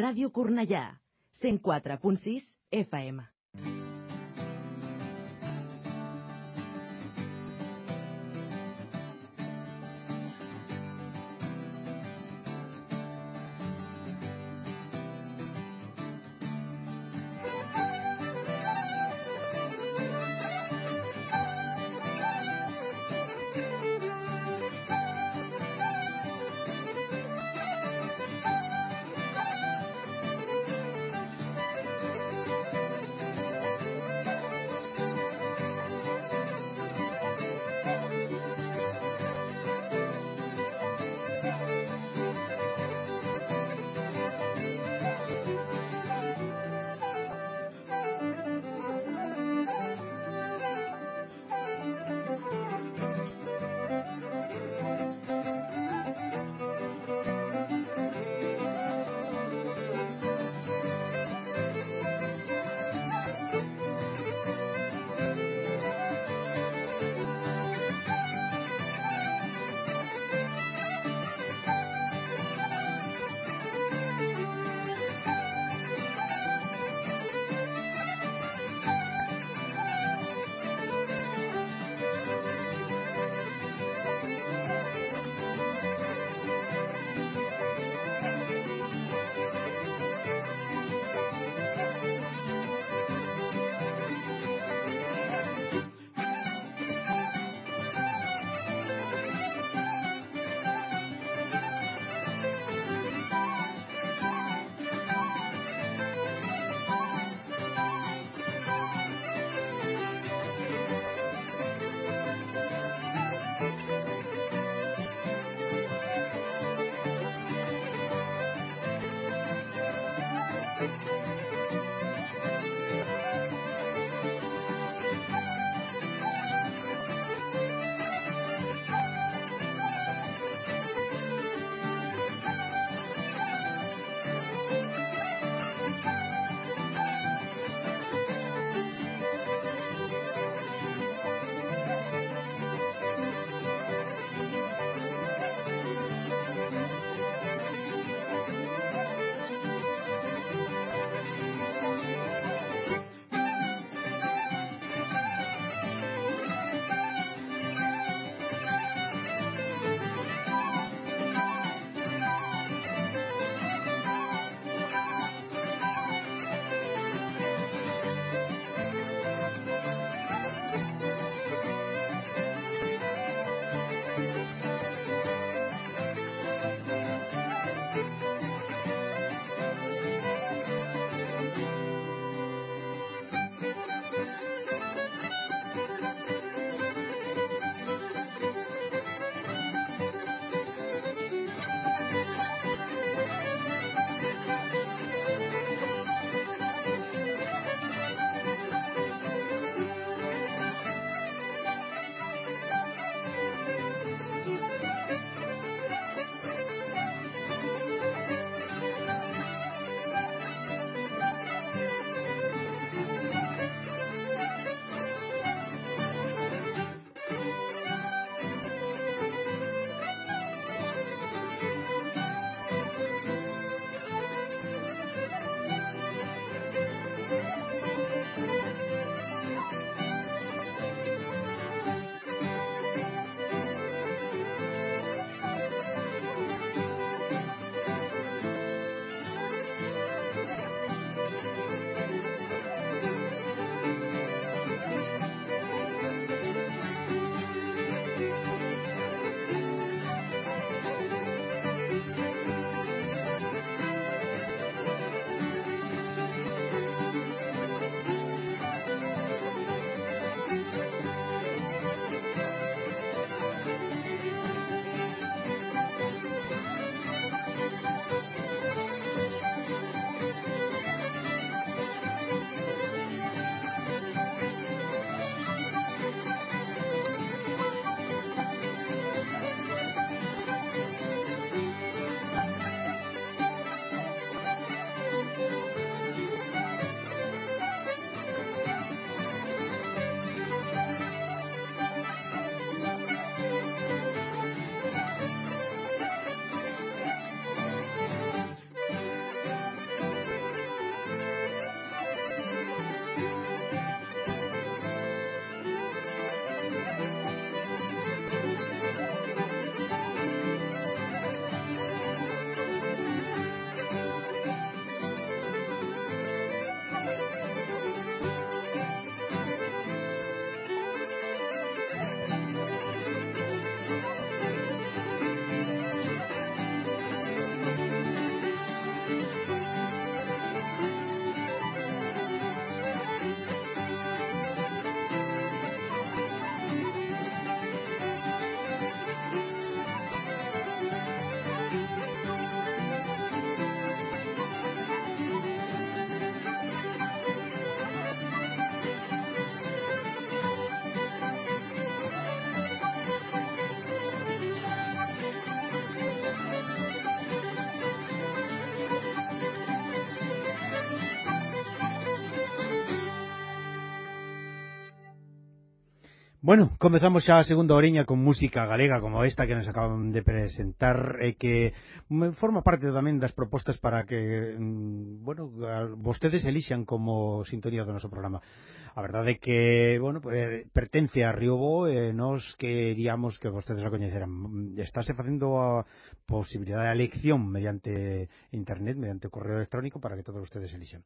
Ràdio Cornellà, 104.6 FM. Bueno, comezamos xa a segunda oriña con música galega como esta que nos acaban de presentar e que mm, forma parte tamén das propostas para que, mm, bueno, vostedes elixan como sintonía do noso programa. A verdade é que, bueno, eh, pertence a Riobo e nos queríamos que vostedes a coñeceran. Mm, estáse facendo a posibilidade de elección mediante internet, mediante correo electrónico para que todos vostedes elixan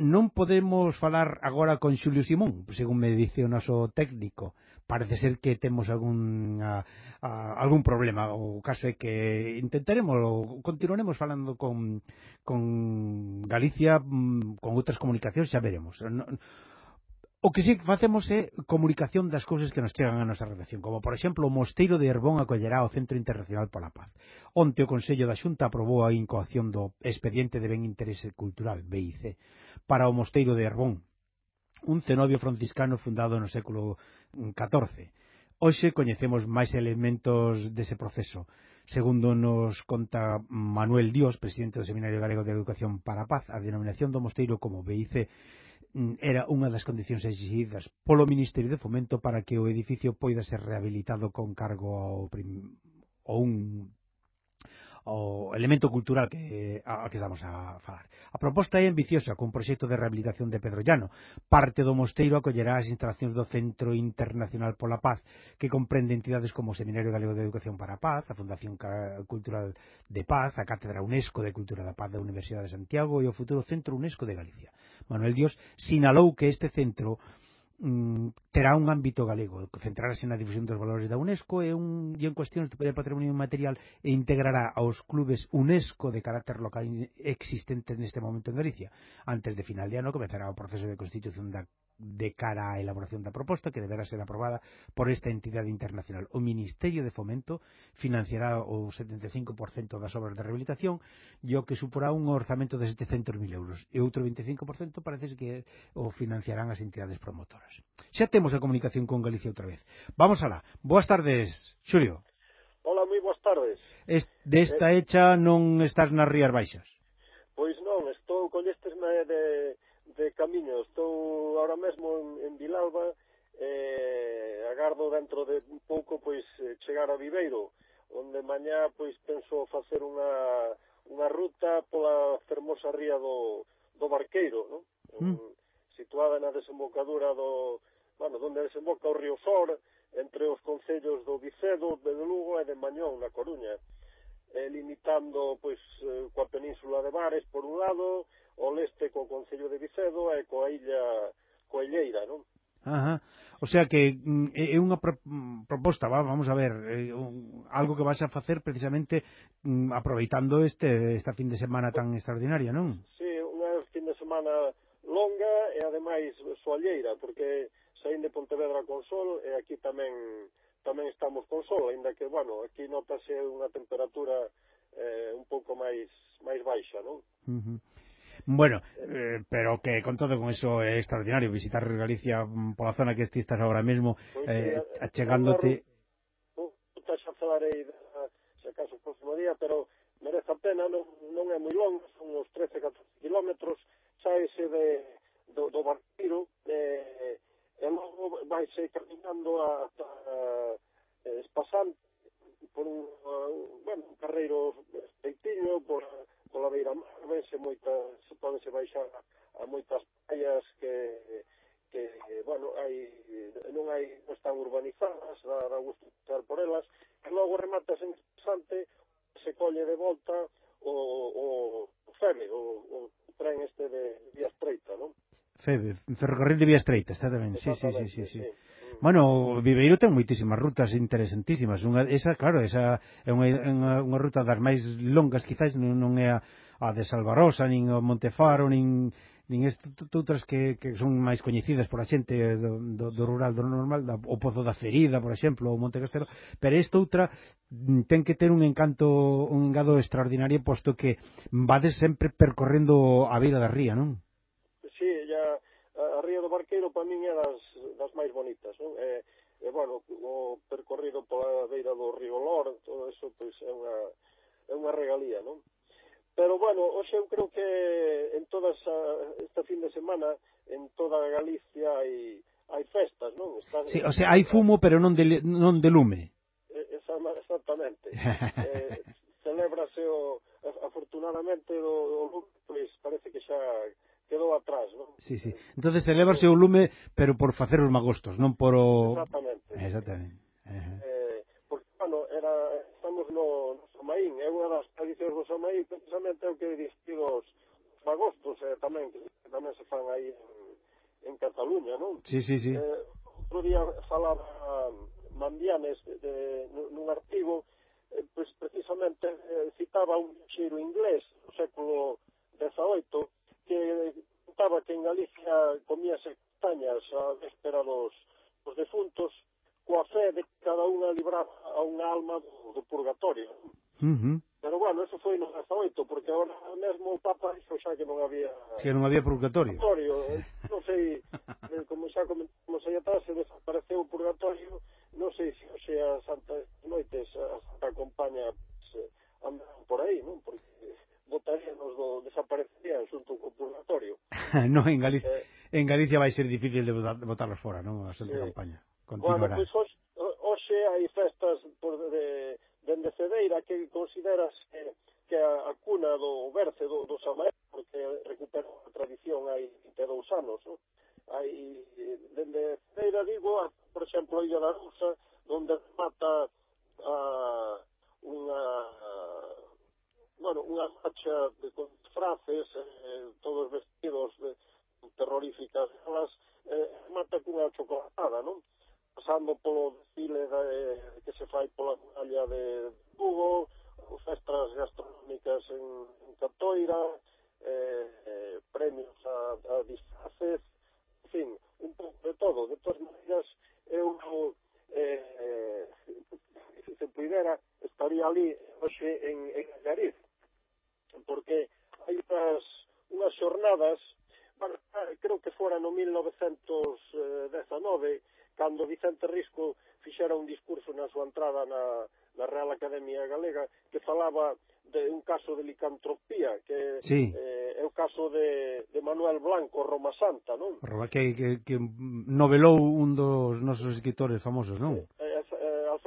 non podemos falar agora con Xulio Simón, según me dice o noso técnico. Parece ser que temos algún a, a, algún problema, o caso é que intentaremos ou continuaremos falando con con Galicia, mm, con outras comunicacións, xa veremos. Non, O que sí que facemos é comunicación das cousas que nos chegan a nosa redacción, como por exemplo o Mosteiro de Herbón acollerá o Centro Internacional pola Paz. Onte o Consello da Xunta aprobou a incoación do Expediente de Ben Interese Cultural, BIC, para o Mosteiro de Herbón, un cenobio franciscano fundado no século XIV. Hoxe coñecemos máis elementos dese proceso. Segundo nos conta Manuel Dios, presidente do Seminario Galego de Educación para a Paz, a denominación do mosteiro como BIC Mm, era unha das condicións exigidas polo Ministerio de Fomento para que o edificio poida ser rehabilitado con cargo ao prim, ao un o elemento cultural que, a, que estamos a falar. A proposta é ambiciosa, con proxecto de rehabilitación de Pedro Llano. Parte do mosteiro acollerá as instalacións do Centro Internacional pola Paz, que comprende entidades como o Seminario Galego de Educación para a Paz, a Fundación Cultural de Paz, a Cátedra UNESCO de Cultura da Paz da Universidade de Santiago e o futuro Centro UNESCO de Galicia. Manuel Dios sinalou que este centro mm, terá un ámbito galego, centrarase na difusión dos valores da UNESCO e, un, e en cuestións de patrimonio material e integrará aos clubes UNESCO de carácter local existentes neste momento en Galicia. Antes de final de ano comenzará o proceso de constitución da de cara á elaboración da proposta que deberá ser aprobada por esta entidade internacional. O Ministerio de Fomento financiará o 75% das obras de rehabilitación e o que suporá un orzamento de 700.000 euros e outro 25% parece que o financiarán as entidades promotoras. Xa temos a comunicación con Galicia outra vez. Vamos alá. Boas tardes, Xulio. Hola, moi boas tardes. Es, desta eh, hecha non estás nas Rías Baixas? Pois non, estou con estes de de camiño. Estou ahora mesmo en, en Vilalba eh, agardo dentro de un pouco pois eh, chegar a Viveiro, onde mañá pois penso facer unha unha ruta pola fermosa ría do, do Barqueiro, non? Mm. situada na desembocadura do, bueno, donde desemboca o río Sor, entre os concellos do Vicedo, de Lugo e de Mañón, na Coruña, eh, limitando pois eh, coa península de Bares por un lado, o leste co Concello de Vicedo e coa illa Coelleira, non? Ajá. O sea que mm, é unha pro, mm, proposta, va, vamos a ver, eh, un, algo que vas a facer precisamente mm, aproveitando este esta fin de semana tan extraordinaria, non? Sí, unha fin de semana longa e ademais soalleira, porque saín de Pontevedra con sol e aquí tamén tamén estamos con sol, aínda que, bueno, aquí notase unha temperatura eh, un pouco máis máis baixa, non? Uh -huh. Bueno, eh, pero que con todo con eso é extraordinario visitar Galicia mm, pola zona que estás agora mesmo eh, achegándote Puta, xa falarei se acaso o próximo día, pero merece a pena, non, non é moi longo, son uns 13, 14 kilómetros, saese de, do, do barquiro, eh, e logo vaise caminando a, a, a, espasante por un, uh, bueno, un carreiro estreitiño, eh, por pola beira mar vense moitas, podense baixar a moitas praias que que, bueno, hai, non hai, non están urbanizadas, dá, dá gusto estar por elas, e logo rematas en Sante, se colle de volta o, o, o ferry, o, o tren este de vía estreita, non? Febe, ferrocarril de vía estreita, está ben, sí, sí, sí, sí, sí. sí. Bueno, Viveiro ten moitísimas rutas interesantísimas. Unha, esa, claro, esa é unha, unha, unha ruta das máis longas, quizás non, non é a, a de Salvarosa, nin o Montefaro, nin, nin outras que, que son máis coñecidas por a xente do, do, do rural, do normal, da, o Pozo da Ferida, por exemplo, o Monte Castelo, pero esta outra mm, ten que ter un encanto, un engado extraordinario, posto que vades sempre percorrendo a beira da ría, non? do Barqueiro para min é das, das máis bonitas, non? E, e bueno, o percorrido pola beira do río Lor, todo eso pois é unha é unha regalía, non? Pero bueno, hoxe eu creo que en toda esa, esta fin de semana en toda Galicia hai hai festas, non? Están, sí, o sea, hai fumo, pero non de non de lume. Esa, exactamente. eh, celebrase o afortunadamente o, o lume, pois parece que xa quedou atrás, non? Sí, sí. Entonces celebrase o lume, pero por facer os magostos, non por o... Exactamente. Exactamente. Uh -huh. eh, porque, bueno, era, estamos no, no Samaín, é unha das tradicións do Samaín, precisamente é o que distir os magostos, eh, tamén, que tamén se fan aí en, en Cataluña, non? Sí, sí, sí. Eh, outro día falaba Mandianes de, de, nun artigo, eh, pues precisamente eh, citaba un xeiro inglés do século XVIII, que contaba que en Galicia comíase castañas a véspera dos, dos defuntos coa fe de que cada unha libraba a unha alma do, do purgatorio. Uh -huh. Pero bueno, eso foi no 18, porque agora mesmo o Papa dixo xa que non había... Que non había purgatorio. purgatorio. non sei, eh, como xa comentamos aí atrás, se desapareceu o purgatorio, non sei se hoxe a Santa Noites a Santa Compaña pues, andan por aí, non? Porque votaríanos do desaparecería xunto co purgatorio. non, en Galicia, eh, en Galicia vai ser difícil de votar, votarlos fora, non? A xente eh, campaña. Continuará. Bueno, pois hoxe, hoxe hai festas por de, dende de Cedeira que consideras que, que a, a cuna do berce do, do Samael, porque recuperou a tradición hai 22 anos, non? Hai, dende Cedeira, digo, a, por exemplo, a Illa da Rusa, onde mata a, unha bueno, unha facha de frases, eh, todos vestidos de terroríficas galas, eh, mata cunha chocolatada, non? Pasando polo desfile de, eh, que se fai pola muralla de Hugo, festas gastronómicas en, en Catoira, eh, eh, premios a, a disfraces, en fin, un pouco de todo. De todas maneiras, eu eh, eh, se pudera estaría ali hoxe en, en Gariz porque hai unhas, unhas xornadas creo que fora no 1919 eh, cando Vicente Risco fixera un discurso na súa entrada na, na Real Academia Galega que falaba de un caso de licantropía que sí. eh, é o caso de, de Manuel Blanco, Roma Santa non? Que, que, que novelou un dos nosos escritores famosos, non? Sí.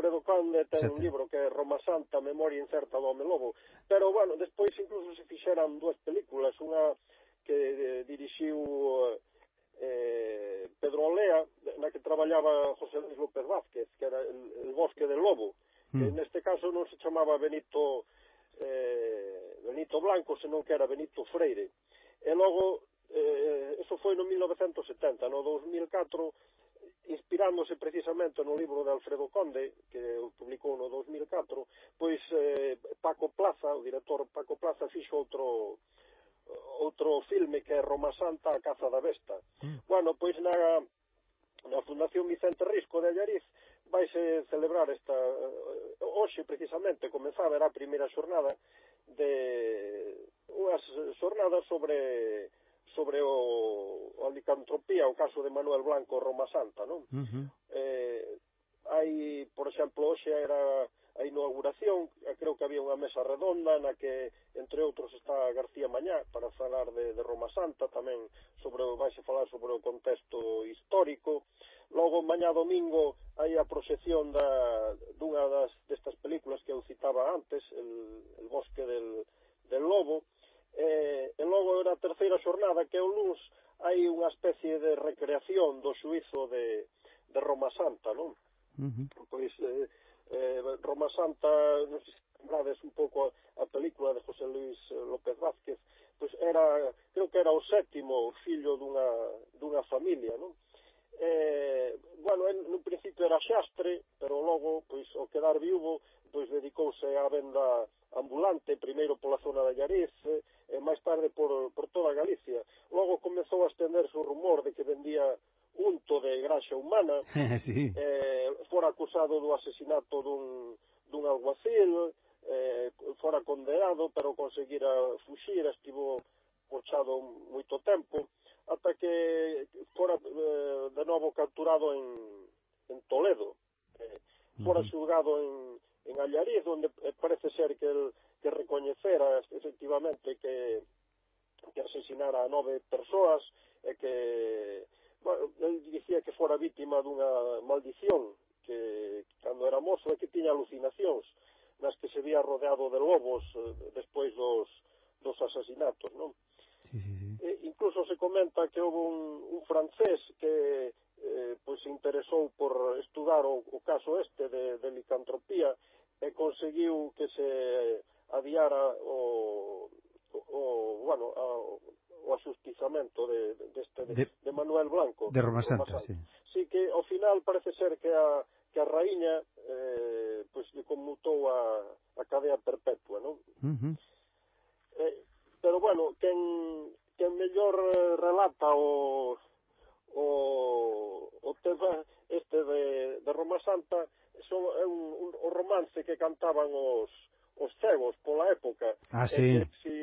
Alfredo Conde ten un libro que é Roma Santa, Memoria Incerta do Home Lobo. Pero, bueno, despois incluso se fixeran dúas películas, unha que eh, dirixiu eh, Pedro Olea, na que traballaba José Luis López Vázquez, que era el, el bosque del lobo. Mm. En neste caso non se chamaba Benito eh, Benito Blanco, senón que era Benito Freire. E logo, eh, eso foi no 1970, no 2004, inspirándose eh, precisamente no libro de Alfredo Conde, que publicou no 2004, pois eh, Paco Plaza, o director Paco Plaza, fixo outro outro filme que é Roma Santa, a caza da besta. Mm. Bueno, pois na, na Fundación Vicente Risco de Allariz vaise celebrar esta... Eh, hoxe, precisamente, comenzaba, era a primeira xornada de unhas xornadas sobre sobre o, a licantropía, o caso de Manuel Blanco Roma Santa, non? Uh -huh. eh, hai, por exemplo, hoxe era a inauguración, creo que había unha mesa redonda na que, entre outros, está García Mañá para falar de, de Roma Santa, tamén sobre vaise falar sobre o contexto histórico. Logo, mañá domingo, hai a proxección da, dunha das, destas películas que eu citaba antes, el, el bosque del, del lobo, eh, e logo na terceira xornada que é o Luns hai unha especie de recreación do suizo de, de Roma Santa, non? Uh -huh. Pois eh, eh, Roma Santa, non sei se lembrades un pouco a, a película de José Luis eh, López Vázquez, pois era, creo que era o sétimo fillo dunha, dunha familia, non? Eh, bueno, en, no principio era xastre, pero logo, pois, ao quedar viúvo, pois dedicouse á venda ambulante, primeiro pola zona da Llariz, eh, e máis tarde por, por toda Galicia. Logo comezou a estenderse o rumor de que vendía unto de graxa humana, eh, sí. eh, fora acusado do asesinato dun, dun alguacil, eh, fora condenado, pero conseguira fuxir, estivo pochado moito tempo, ata que fora eh, de novo capturado en, en Toledo. Eh, fora xulgado en, en Allariz, onde eh, parece ser que, el, que recoñecera efectivamente que, que asesinara a nove persoas e eh, que bueno, el dicía que fora vítima dunha maldición que cando era mozo e que tiña alucinacións nas que se vía rodeado de lobos eh, despois dos, dos asasinatos, non? Sí, sí, sí. E incluso se comenta que houve un, un francés que eh, pois interesou por estudar o, o caso este de, de licantropía e conseguiu que se adiara o, o bueno, a, o asustizamento de, deste, de, de, de Manuel Blanco. De Roma Santa, sí. Sí que ao final parece ser que a, que a raíña eh, pois, lle conmutou a, a cadea perpetua, non? Uh -huh. eh, pero bueno, quen, quen mellor relata o, o o tema este de, de Roma Santa son, é un, un, o romance que cantaban os, os cegos pola época. Ah, sí. se si,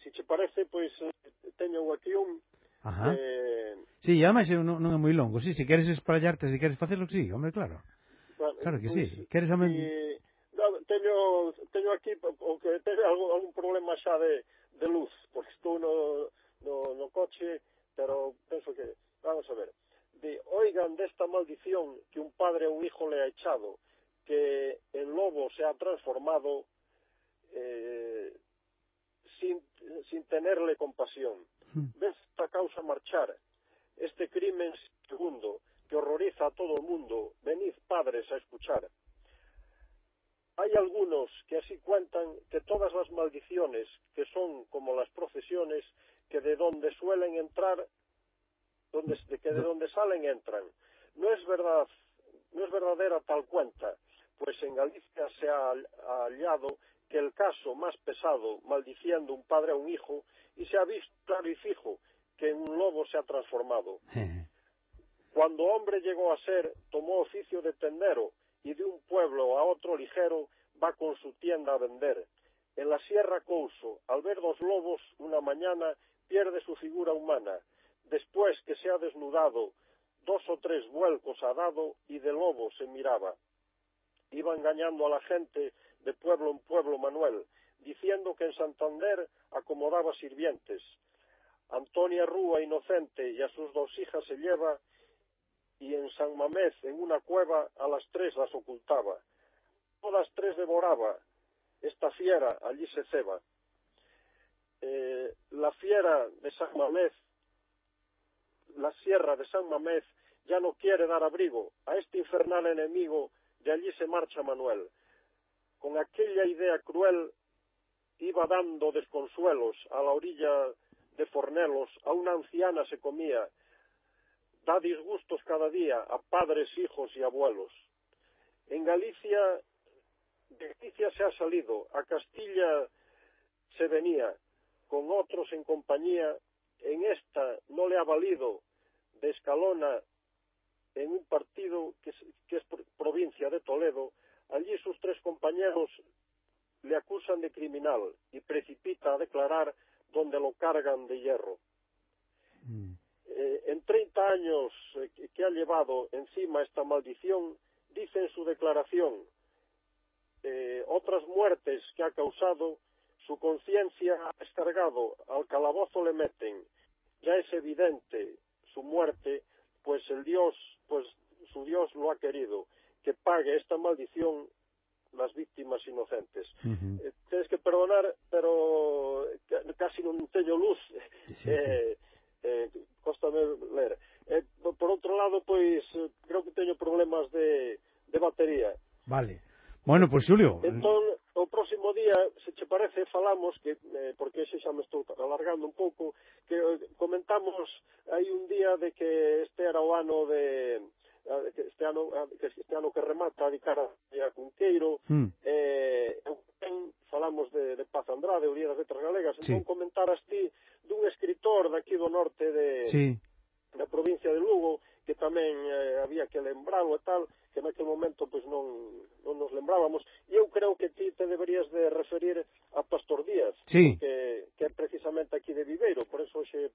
si che parece, pois eh, teño aquí un Ajá. Eh... Sí, ademais non, non é moi longo. Sí, se queres esprallarte, se queres facelo, sí, hombre, claro. Vale, claro que pues, sí. Pois, queres amen... Eh, teño, teño aquí o que teño algún, algún problema xa de, de luz, porque estou no, no, no coche, pero penso que... Vamos a ver. De, oigan desta maldición que un padre a un hijo le ha echado, que el lobo se ha transformado eh, sin, sin tenerle compasión. Hmm. Ves esta causa marchar, este crimen segundo que horroriza a todo el mundo, venid padres a escuchar. Hay algunos que así cuentan que todas las maldiciones, que son como las procesiones, que de donde suelen entrar, donde, de que de donde salen entran. No es verdad, no es verdadera tal cuenta, pues en Galicia se ha hallado que el caso más pesado, maldiciendo un padre a un hijo, y se ha visto claro y fijo que en un lobo se ha transformado. Cuando hombre llegó a ser, tomó oficio de tendero y de un pueblo a otro ligero va con su tienda a vender. En la sierra Couso, al ver dos lobos, una mañana pierde su figura humana. Después que se ha desnudado, dos o tres vuelcos ha dado y de lobo se miraba. Iba engañando a la gente de pueblo en pueblo Manuel, diciendo que en Santander acomodaba sirvientes. Antonia Rúa, inocente, y a sus dos hijas se lleva y en San Mamés, en una cueva, a las tres las ocultaba. Todas tres devoraba. Esta fiera allí se ceba. Eh, la fiera de San Mamés, la sierra de San Mamés, ya no quiere dar abrigo a este infernal enemigo, de allí se marcha Manuel. Con aquella idea cruel iba dando desconsuelos a la orilla de Fornelos, a una anciana se comía, da disgustos cada día a padres, hijos y abuelos. En Galicia, de Galicia se ha salido, a Castilla se venía, con otros en compañía, en esta no le ha valido, de Escalona, en un partido que es, que es provincia de Toledo, allí sus tres compañeros le acusan de criminal y precipita a declarar donde lo cargan de hierro. mm. Eh, en 30 años eh, que, ha llevado encima esta maldición, dice en su declaración, eh, otras muertes que ha causado, su conciencia ha descargado, al calabozo le meten, ya es evidente su muerte, pues el Dios, pues su Dios lo ha querido, que pague esta maldición las víctimas inocentes. Uh -huh. eh, tienes que perdonar, pero casi non teño luz. Sí, sí. Eh, eh, costame ler. Eh, por outro lado, pois, creo que teño problemas de, de batería. Vale. Bueno, pois, pues, Xulio... Entón, o próximo día, se che parece, falamos que eh, porque ese xa me estou alargando un pouco, que eh, comentamos aí un día de que este era o ano de que este ano que este ano que remata de cara a Cunqueiro, mm. eh falamos de, de Paz Andrade, o día das letras galegas, sí. entón comentaras ti dun escritor daqui do norte de sí. da provincia de Lugo que tamén eh, había que lembralo e tal, que naquele momento pois non, non nos lembrábamos, e eu creo que ti te deberías de referir a Pastor Díaz, sí. que, que é precisamente aquí de Viveiro, por eso xe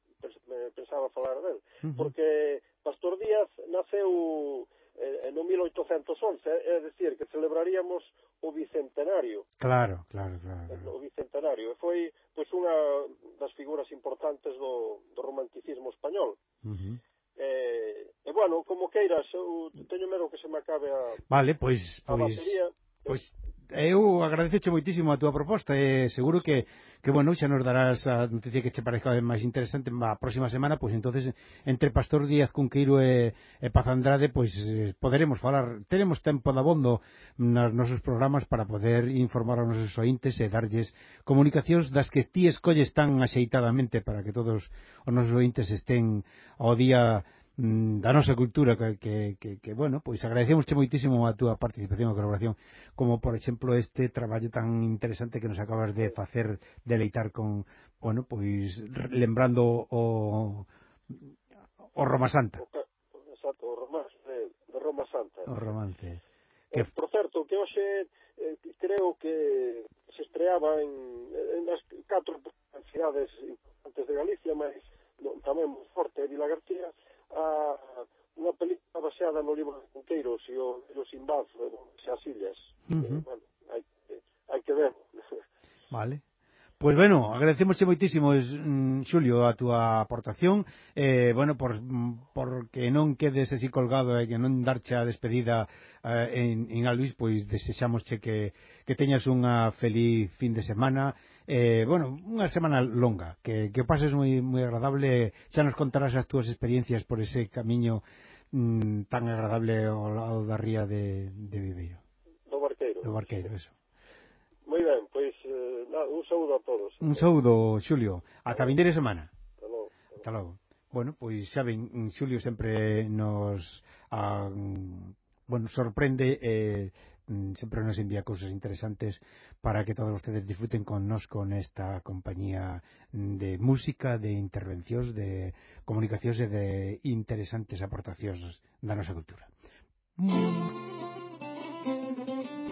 pensaba falar del, uh -huh. porque Pastor Díaz naceu eh, no 1811, é dicir, que celebraríamos o bicentenario. Claro, claro, claro. claro. O bicentenario. E foi pois, unha das figuras importantes do, do romanticismo español. Uh -huh. E, e bueno, como queiras, eu teño medo que se me acabe a Vale, pois a pois batería. pois eu agradeceche moitísimo a túa proposta e seguro que, que bueno, xa nos darás a noticia que che parezca máis interesante a próxima semana, pois entonces entre Pastor Díaz Cunqueiro e, e Paz Andrade pois eh, poderemos falar, teremos tempo de abondo nos nosos programas para poder informar aos nosos ointes e darlles comunicacións das que ti escolles tan axeitadamente para que todos os nosos ointes estén ao día Mm, da nosa cultura que, que, que, que bueno, pois agradecemos moitísimo a túa participación e colaboración como por exemplo este traballo tan interesante que nos acabas de facer deleitar con, bueno, pois lembrando o o Roma Santa. Exacto, o romance eh, de, de Roma Santa. O romance eh, que... Eh, por certo, que hoxe eh, creo que se estreaba en, en as catro cidades importantes de Galicia, mas tamén moi forte Vila García, a unha película baseada no libro de Quinteiros e o Velo Simbaz, as illas. Uh -huh. eh, bueno, hai, hai que ver. Vale. Pois pues bueno, agradecemosche moitísimo, mm, Xulio, a túa aportación, eh, bueno, por, mm, por que non quedes así colgado e que non darche a despedida eh, en, en Alvis, pois desexamosche que, que teñas unha feliz fin de semana eh, bueno, unha semana longa, que, que pases moi, moi agradable, xa nos contarás as túas experiencias por ese camiño mm, tan agradable ao lado da ría de, de Viveiro. Do Barqueiro. Do Barqueiro, sí. eso. Moi ben, pois, eh, nada, un saúdo a todos. Un saúdo, Xulio. Ata vindeira semana. Ata logo. Ata logo. Bueno, pois xa ven, Xulio sempre nos... Ah, mm, bueno, sorprende eh, siempre nos envía cosas interesantes para que todos ustedes disfruten con nos con esta compañía de música, de intervencións, de comunicacións e de interesantes aportacións da nosa cultura. Mm.